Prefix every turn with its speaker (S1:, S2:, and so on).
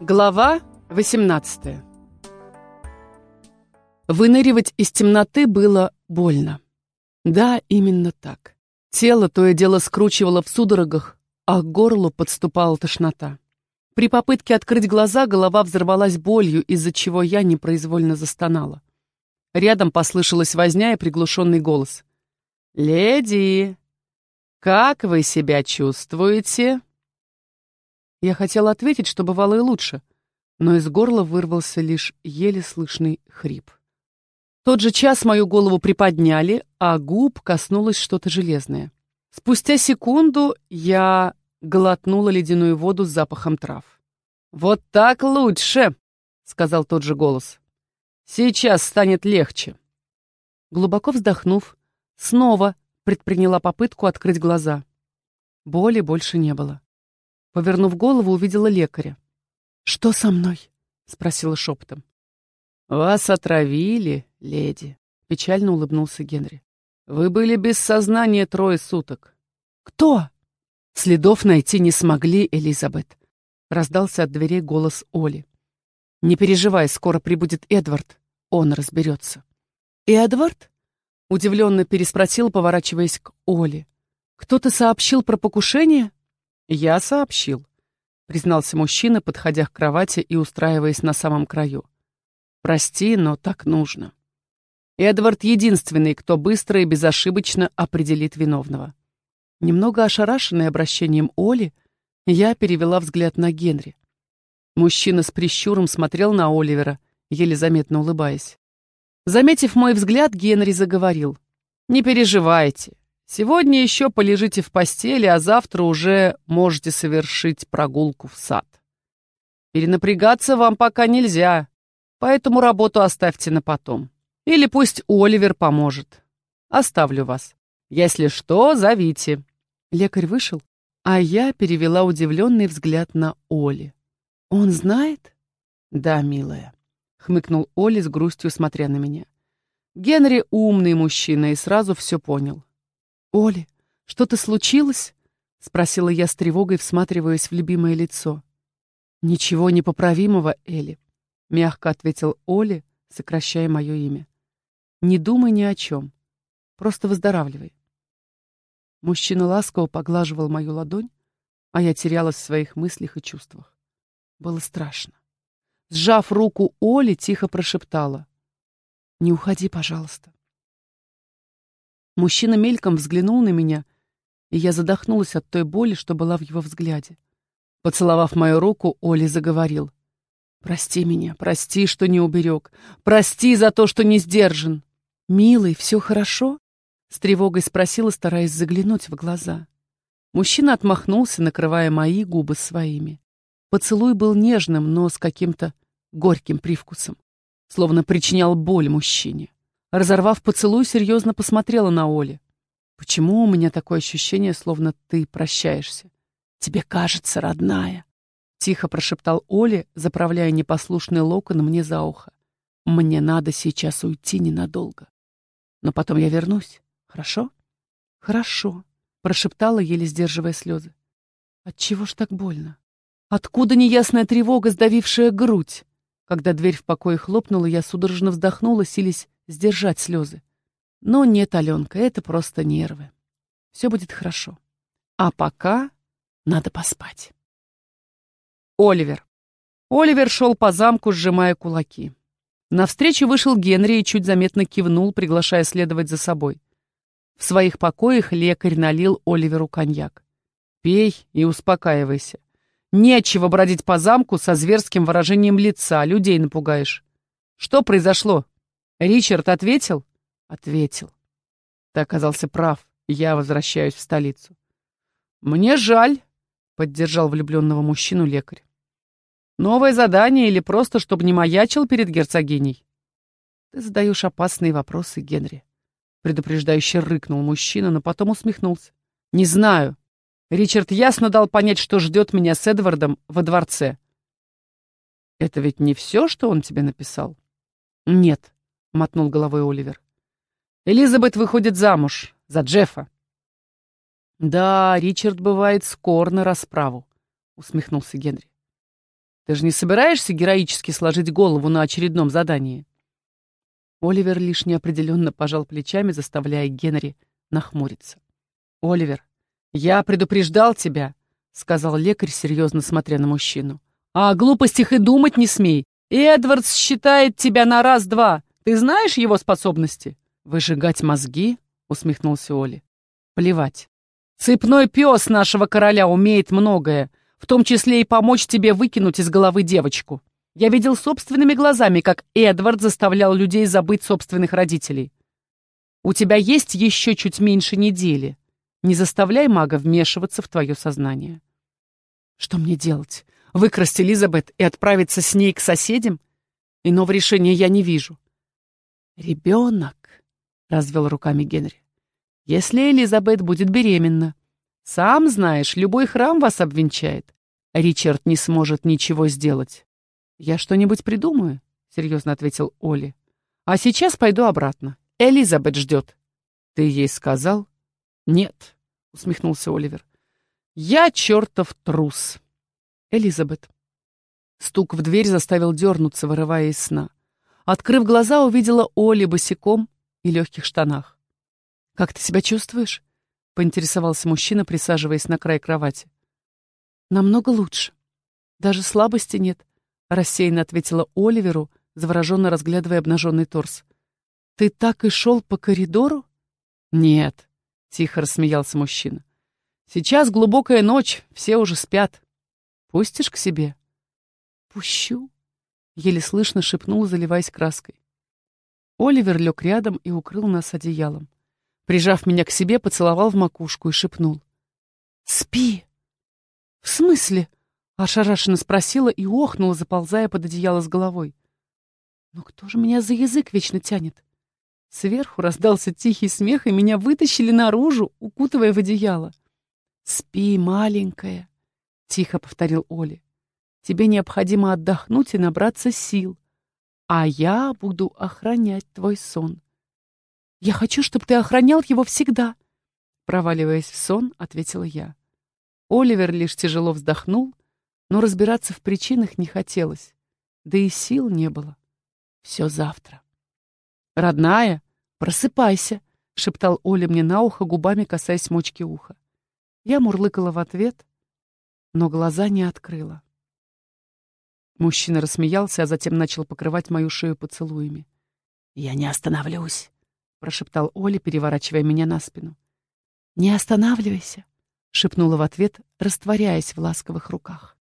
S1: Глава 18 Выныривать из темноты было больно. Да, именно так. Тело то и дело скручивало в судорогах, а к горлу подступала тошнота. При попытке открыть глаза голова взорвалась болью, из-за чего я непроизвольно застонала. Рядом послышалась возня и приглушенный голос. «Леди, как вы себя чувствуете?» Я хотела ответить, что бывало и лучше, но из горла вырвался лишь еле слышный хрип. Тот же час мою голову приподняли, а губ коснулось что-то железное. Спустя секунду я глотнула ледяную воду с запахом трав. «Вот так лучше!» — сказал тот же голос. «Сейчас станет легче». Глубоко вздохнув, снова предприняла попытку открыть глаза. Боли больше не было. Повернув голову, увидела лекаря. «Что со мной?» — спросила шепотом. «Вас отравили, леди», — печально улыбнулся Генри. «Вы были без сознания трое суток». «Кто?» «Следов найти не смогли, Элизабет», — раздался от дверей голос Оли. «Не переживай, скоро прибудет Эдвард. Он разберется». «Эдвард?» — удивленно переспросил, поворачиваясь к Оле. «Кто-то сообщил про покушение?» «Я сообщил», — признался мужчина, подходя к кровати и устраиваясь на самом краю. «Прости, но так нужно. Эдвард единственный, кто быстро и безошибочно определит виновного». Немного ошарашенный обращением Оли, я перевела взгляд на Генри. Мужчина с прищуром смотрел на Оливера, еле заметно улыбаясь. Заметив мой взгляд, Генри заговорил. «Не переживайте. Сегодня еще полежите в постели, а завтра уже можете совершить прогулку в сад. Перенапрягаться вам пока нельзя, поэтому работу оставьте на потом. Или пусть Оливер поможет. Оставлю вас. Если что, зовите». Лекарь вышел, а я перевела удивленный взгляд на Оли. «Он знает?» «Да, милая», — хмыкнул Оли с грустью, смотря на меня. Генри умный мужчина и сразу все понял. «Оли, что-то случилось?» — спросила я с тревогой, всматриваясь в любимое лицо. «Ничего непоправимого, Эли», — мягко ответил Оли, сокращая мое имя. «Не думай ни о чем. Просто выздоравливай». Мужчина ласково поглаживал мою ладонь, а я терялась в своих мыслях и чувствах. Было страшно. Сжав руку Оли, тихо прошептала. «Не уходи, пожалуйста. Мужчина мельком взглянул на меня, и я задохнулась от той боли, что была в его взгляде. Поцеловав мою руку, Оли заговорил. «Прости меня, прости, что не уберег. Прости за то, что не сдержан. Милый, все хорошо?» С тревогой спросила, стараясь заглянуть в глаза. Мужчина отмахнулся, накрывая мои губы своими. Поцелуй был нежным, но с каким-то горьким привкусом, словно причинял боль мужчине. Разорвав поцелуй, серьезно посмотрела на Оли. «Почему у меня такое ощущение, словно ты прощаешься?» «Тебе кажется, родная», — тихо прошептал Оли, заправляя непослушный локон мне за ухо. «Мне надо сейчас уйти ненадолго. Но потом я вернусь, хорошо?» «Хорошо», — прошептала, еле сдерживая слезы. «Отчего ж так больно? Откуда неясная тревога, сдавившая грудь?» Когда дверь в покое хлопнула, я судорожно вздохнула, сились сдержать слезы. Но нет, Аленка, это просто нервы. Все будет хорошо. А пока надо поспать. Оливер. Оливер шел по замку, сжимая кулаки. Навстречу вышел Генри и чуть заметно кивнул, приглашая следовать за собой. В своих покоях лекарь налил Оливеру коньяк. «Пей и успокаивайся. Нечего бродить по замку со зверским выражением лица, людей напугаешь. Что произошло? Ричард ответил? Ответил. Ты оказался прав. Я возвращаюсь в столицу. Мне жаль, поддержал влюбленного мужчину лекарь. Новое задание или просто, чтобы не маячил перед герцогиней? Ты задаешь опасные вопросы, Генри. Предупреждающе рыкнул мужчина, но потом усмехнулся. Не знаю. Ричард ясно дал понять, что ждет меня с Эдвардом во дворце. Это ведь не все, что он тебе написал? Нет, — мотнул головой Оливер. «Элизабет выходит замуж. За Джеффа». «Да, Ричард бывает скор на расправу», — усмехнулся Генри. Ты же не собираешься героически сложить голову на очередном задании?» Оливер лишь неопределенно пожал плечами, заставляя Генри нахмуриться. «Оливер, я предупреждал тебя», — сказал лекарь, серьезно смотря на мужчину. «А о глупостях и думать не смей. Эдвардс считает тебя на раз-два. Ты знаешь его способности?» «Выжигать мозги?» — усмехнулся Оли. «Плевать. Цепной пес нашего короля умеет многое, в том числе и помочь тебе выкинуть из головы девочку. Я видел собственными глазами, как Эдвард заставлял людей забыть собственных родителей. У тебя есть еще чуть меньше недели. Не заставляй мага вмешиваться в твое сознание. Что мне делать? Выкрасть Элизабет и отправиться с ней к соседям? Иного решения я не вижу. Ребенок, развел руками Генри. Если Элизабет будет беременна. Сам знаешь, любой храм вас обвенчает. Ричард не сможет ничего сделать. Я что-нибудь придумаю, серьезно ответил Оли. А сейчас пойду обратно. Элизабет ждет. Ты ей сказал? Нет, усмехнулся Оливер. Я чертов трус. Элизабет. Стук в дверь заставил дернуться, вырывая из сна. Открыв глаза, увидела Оли босиком и легких штанах. «Как ты себя чувствуешь?» — поинтересовался мужчина, присаживаясь на край кровати. «Намного лучше. Даже слабости нет», — рассеянно ответила Оливеру, завороженно разглядывая обнаженный торс. «Ты так и шел по коридору?» «Нет», — тихо рассмеялся мужчина. «Сейчас глубокая ночь, все уже спят. Пустишь к себе?» «Пущу», — еле слышно шепнул, заливаясь краской. Оливер лег рядом и укрыл нас одеялом. Прижав меня к себе, поцеловал в макушку и шепнул. «Спи!» «В смысле?» — ошарашенно спросила и охнула, заползая под одеяло с головой. «Но кто же меня за язык вечно тянет?» Сверху раздался тихий смех, и меня вытащили наружу, укутывая в одеяло. «Спи, маленькая», — тихо повторил Оли. «Тебе необходимо отдохнуть и набраться сил, а я буду охранять твой сон. Я хочу, чтобы ты охранял его всегда», — проваливаясь в сон, ответила я. Оливер лишь тяжело вздохнул, но разбираться в причинах не хотелось, да и сил не было. Все завтра. «Родная, просыпайся!» — шептал Оля мне на ухо, губами касаясь мочки уха. Я мурлыкала в ответ, но глаза не открыла. Мужчина рассмеялся, а затем начал покрывать мою шею поцелуями. «Я не остановлюсь», — прошептал Оля, переворачивая меня на спину. «Не останавливайся», — шепнула в ответ, растворяясь в ласковых руках.